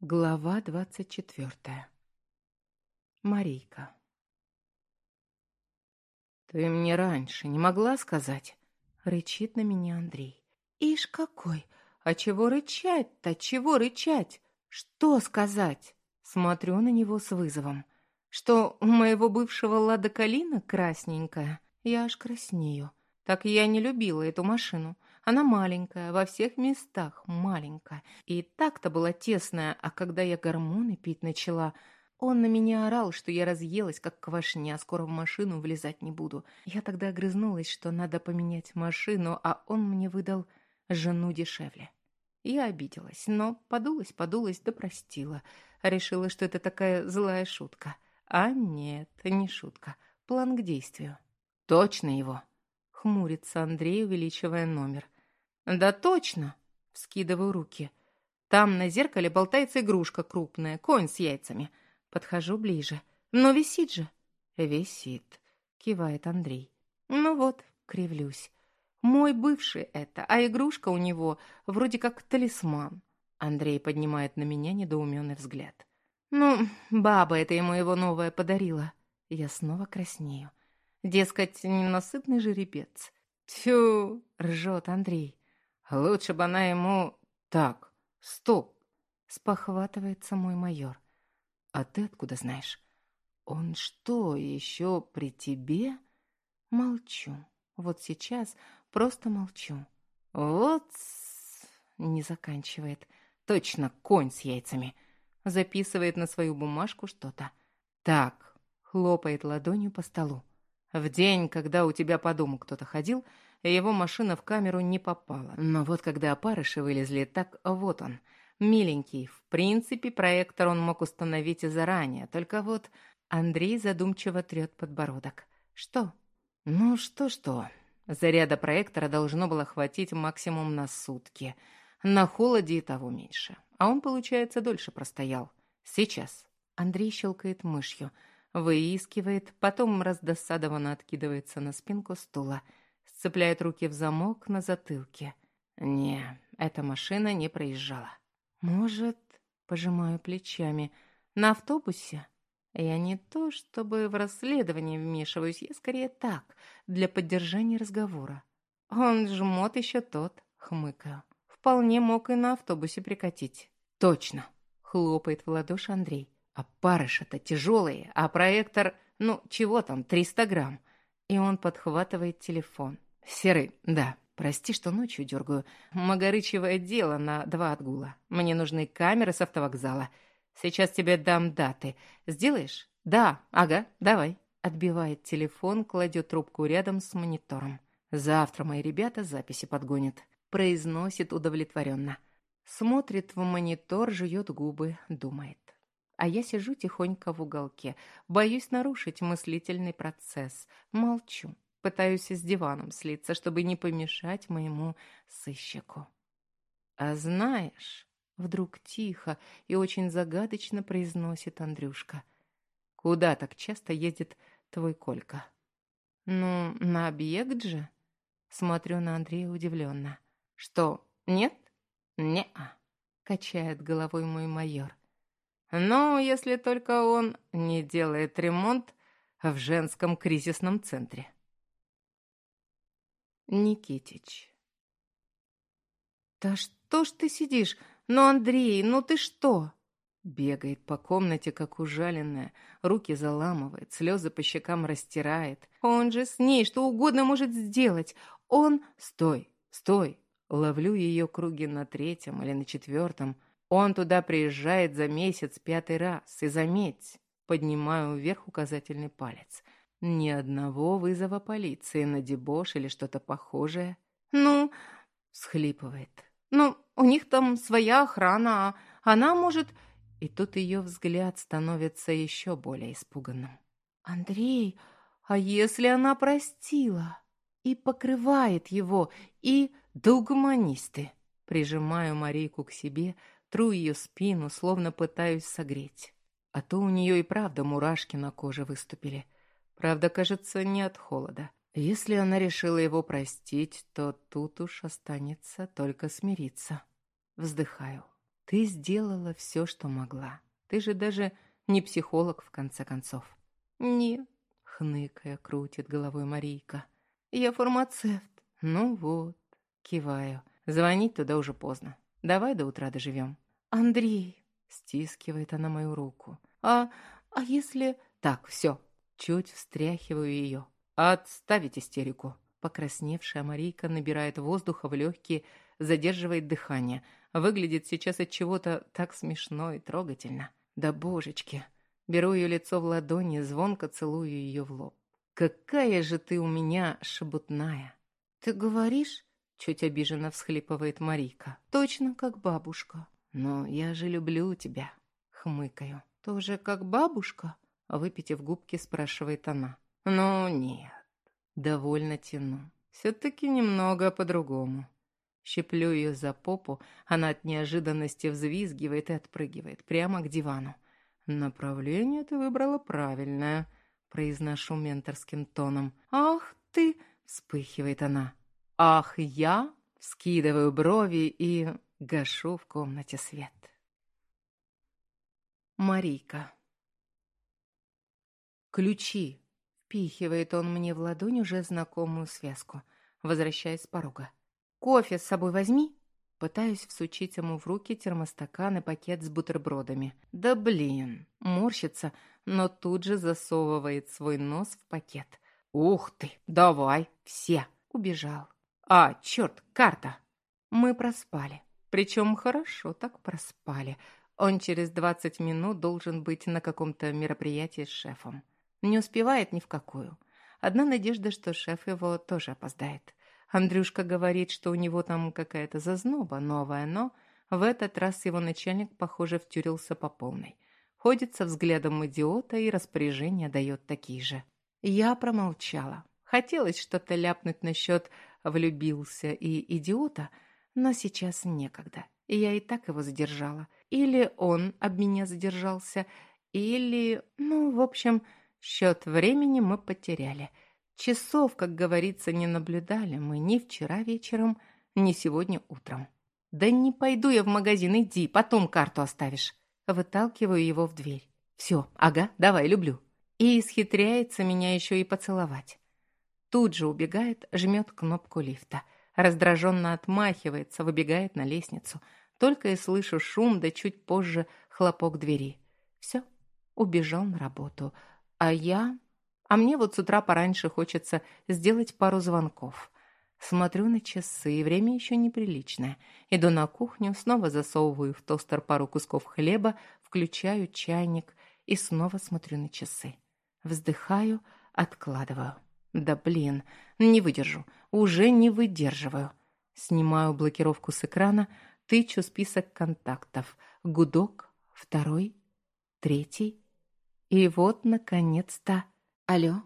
Глава двадцать четвертая. Марийка. «Ты мне раньше не могла сказать?» — рычит на меня Андрей. «Ишь какой! А чего рычать-то? Чего рычать? Что сказать?» Смотрю на него с вызовом. «Что у моего бывшего Лада Калина красненькая? Я аж краснею. Так я не любила эту машину. Она маленькая, во всех местах маленькая. И так-то была тесная, а когда я гормоны пить начала, он на меня орал, что я разъелась, как квашня, скоро в машину влезать не буду. Я тогда огрызнулась, что надо поменять машину, а он мне выдал жену дешевле. Я обиделась, но подулась, подулась, да простила. Решила, что это такая злая шутка. А нет, не шутка. План к действию. Точно его. Хмурится Андрей, увеличивая номер. «Да точно!» — вскидываю руки. Там на зеркале болтается игрушка крупная, конь с яйцами. Подхожу ближе. «Но висит же!» «Висит», — кивает Андрей. «Ну вот», — кривлюсь. «Мой бывший это, а игрушка у него вроде как талисман». Андрей поднимает на меня недоуменный взгляд. «Ну, баба это ему его новая подарила». Я снова краснею. Дескать, ненасытный жеребец. «Тьфу!» — ржет Андрей. Лучше бы она ему... Так, стоп. Спохватывается мой майор. А ты откуда знаешь? Он что, еще при тебе? Молчу. Вот сейчас просто молчу. Вот... Не заканчивает. Точно, конь с яйцами. Записывает на свою бумажку что-то. Так, хлопает ладонью по столу. В день, когда у тебя по дому кто-то ходил, его машина в камеру не попала. Но вот когда опарыши вылезли, так вот он, миленький. В принципе, проектор он мог установить и заранее, только вот Андрей задумчиво трет подбородок. Что? Ну, что-что. Заряда проектора должно было хватить максимум на сутки. На холоде и того меньше. А он, получается, дольше простоял. Сейчас. Андрей щелкает мышью, выискивает, потом раздосадованно откидывается на спинку стула – сцепляет руки в замок на затылке. Не, эта машина не проезжала. Может, пожимаю плечами, на автобусе? Я не то, чтобы в расследование вмешиваюсь, я скорее так, для поддержания разговора. Он жмот еще тот, хмыкаю. Вполне мог и на автобусе прикатить. Точно, хлопает в ладоши Андрей. А парыша-то тяжелые, а проектор, ну, чего там, 300 грамм. И он подхватывает телефон. «Серый, да, прости, что ночью дергаю. Магарычевое дело на два отгула. Мне нужны камеры с автовокзала. Сейчас тебе дам даты. Сделаешь?» «Да, ага, давай». Отбивает телефон, кладет трубку рядом с монитором. «Завтра мои ребята записи подгонят». Произносит удовлетворенно. Смотрит в монитор, жует губы, думает. А я сижу тихонько в уголке, боюсь нарушить мыслительный процесс. Молчу. Пытаюсь с диваном слиться, чтобы не помешать моему сыщику. «А знаешь...» — вдруг тихо и очень загадочно произносит Андрюшка. «Куда так часто едет твой Колька?» «Ну, на объект же?» Смотрю на Андрея удивленно. «Что, нет?» «Не-а», — качает головой мой майор. «Ну, если только он не делает ремонт в женском кризисном центре». Никитич. «Да что ж ты сидишь? Ну, Андрей, ну ты что?» Бегает по комнате, как ужаленная, руки заламывает, слезы по щекам растирает. Он же с ней что угодно может сделать. Он... Стой, стой. Ловлю ее круги на третьем или на четвертом. Он туда приезжает за месяц пятый раз. И заметь, поднимаю вверх указательный палец. Ни одного вызова полиции на дебош или что-то похожее. «Ну...» — схлипывает. «Ну, у них там своя охрана, а она может...» И тут ее взгляд становится еще более испуганным. «Андрей, а если она простила?» И покрывает его, и... Да угомонисты! Прижимаю Марийку к себе, тру ее спину, словно пытаюсь согреть. А то у нее и правда мурашки на коже выступили — Правда, кажется, не от холода. Если она решила его простить, то тут уж останется только смириться. Вздыхаю. Ты сделала все, что могла. Ты же даже не психолог, в конце концов. «Нет», — хныкая, крутит головой Марийка. «Я фармацевт». «Ну вот», — киваю. «Звонить туда уже поздно. Давай до утра доживем». «Андрей», — стискивает она мою руку. «А, а если...» «Так, все». Чуть встряхиваю ее. «Отставить истерику». Покрасневшая Марийка набирает воздуха в легкие, задерживает дыхание. Выглядит сейчас от чего-то так смешно и трогательно. Да божечки. Беру ее лицо в ладони, звонко целую ее в лоб. «Какая же ты у меня шебутная!» «Ты говоришь?» — чуть обиженно всхлипывает Марийка. «Точно как бабушка». «Но я же люблю тебя», — хмыкаю. «Тоже как бабушка?» — выпитив губки, спрашивает она. «Ну, нет». Довольно тяну. Все-таки немного по-другому. Щеплю ее за попу, она от неожиданности взвизгивает и отпрыгивает прямо к дивану. «Направление ты выбрала правильное», — произношу менторским тоном. «Ах ты!» — вспыхивает она. «Ах, я?» — скидываю брови и гашу в комнате свет. Марийка. «Ключи!» Впихивает он мне в ладонь уже знакомую связку, возвращаясь с порога. «Кофе с собой возьми!» Пытаюсь всучить ему в руки термостакан и пакет с бутербродами. «Да блин!» Морщится, но тут же засовывает свой нос в пакет. «Ух ты! Давай! Все!» Убежал. «А, черт, карта!» Мы проспали. Причем хорошо так проспали. Он через двадцать минут должен быть на каком-то мероприятии с шефом. Не успевает ни в какую. Одна надежда, что шеф его тоже опоздает. Андрюшка говорит, что у него там какая-то зазноба новая, но в этот раз его начальник, похоже, втюрился по полной. Ходит со взглядом идиота и распоряжения дает такие же. Я промолчала. Хотелось что-то ляпнуть насчет «влюбился» и «идиота», но сейчас некогда. Я и так его задержала. Или он об меня задержался, или... Ну, в общем, Счет времени мы потеряли. Часов, как говорится, не наблюдали мы ни вчера вечером, ни сегодня утром. «Да не пойду я в магазин, иди, потом карту оставишь». Выталкиваю его в дверь. «Все, ага, давай, люблю». И исхитряется меня еще и поцеловать. Тут же убегает, жмет кнопку лифта. Раздраженно отмахивается, выбегает на лестницу. Только и слышу шум, да чуть позже хлопок двери. Все, убежал на работу. А я... А мне вот с утра пораньше хочется сделать пару звонков. Смотрю на часы, время еще неприличное. Иду на кухню, снова засовываю в тостер пару кусков хлеба, включаю чайник и снова смотрю на часы. Вздыхаю, откладываю. Да блин, не выдержу, уже не выдерживаю. Снимаю блокировку с экрана, тычу список контактов. Гудок, второй, третий. И вот, наконец-то... Алло,